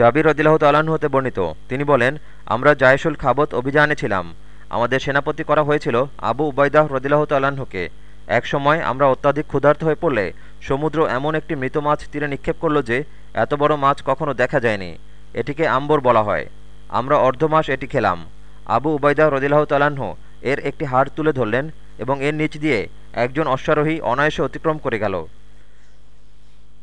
জাবির রদিল্লাহ তাল্লাহ্ন হতে বর্ণিত। তিনি বলেন, আমরা জায়সুল খাবত অভিযানে ছিলাম। আমাদের সেনাপতি করা হয়েছিল আবু উবায়দাহ রদিল্লাহ তাল্লাহ্নকে এক সময় আমরা অত্যাধিক ক্ষুধার্ত হয়ে পড়লে সমুদ্র এমন একটি মৃত মাছ তীরে নিক্ষেপ করল যে এত বড় মাছ কখনো দেখা যায়নি। এটিকে আম্বর বলা হয়। আমরা অর্ধমাস এটি খেলাম। আবু উবায়দাহ রদিল্লাহ তালাহ এর একটি হাড় তুলে ধরলেন এবং এর নিচ দিয়ে একজন অশ্বারোহী অনায়াসে অতিক্রম করে গেল।